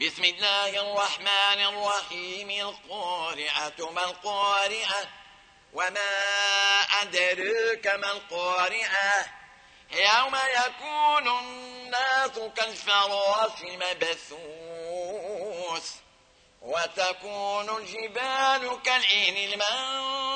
بسم الله الرحمن الرحيم القارعة ما القارعة؟ وما أدريك ما القارعة؟ يوم يكون الناس كالفراش مبثوث وتكون الجبال كالعين المنفوش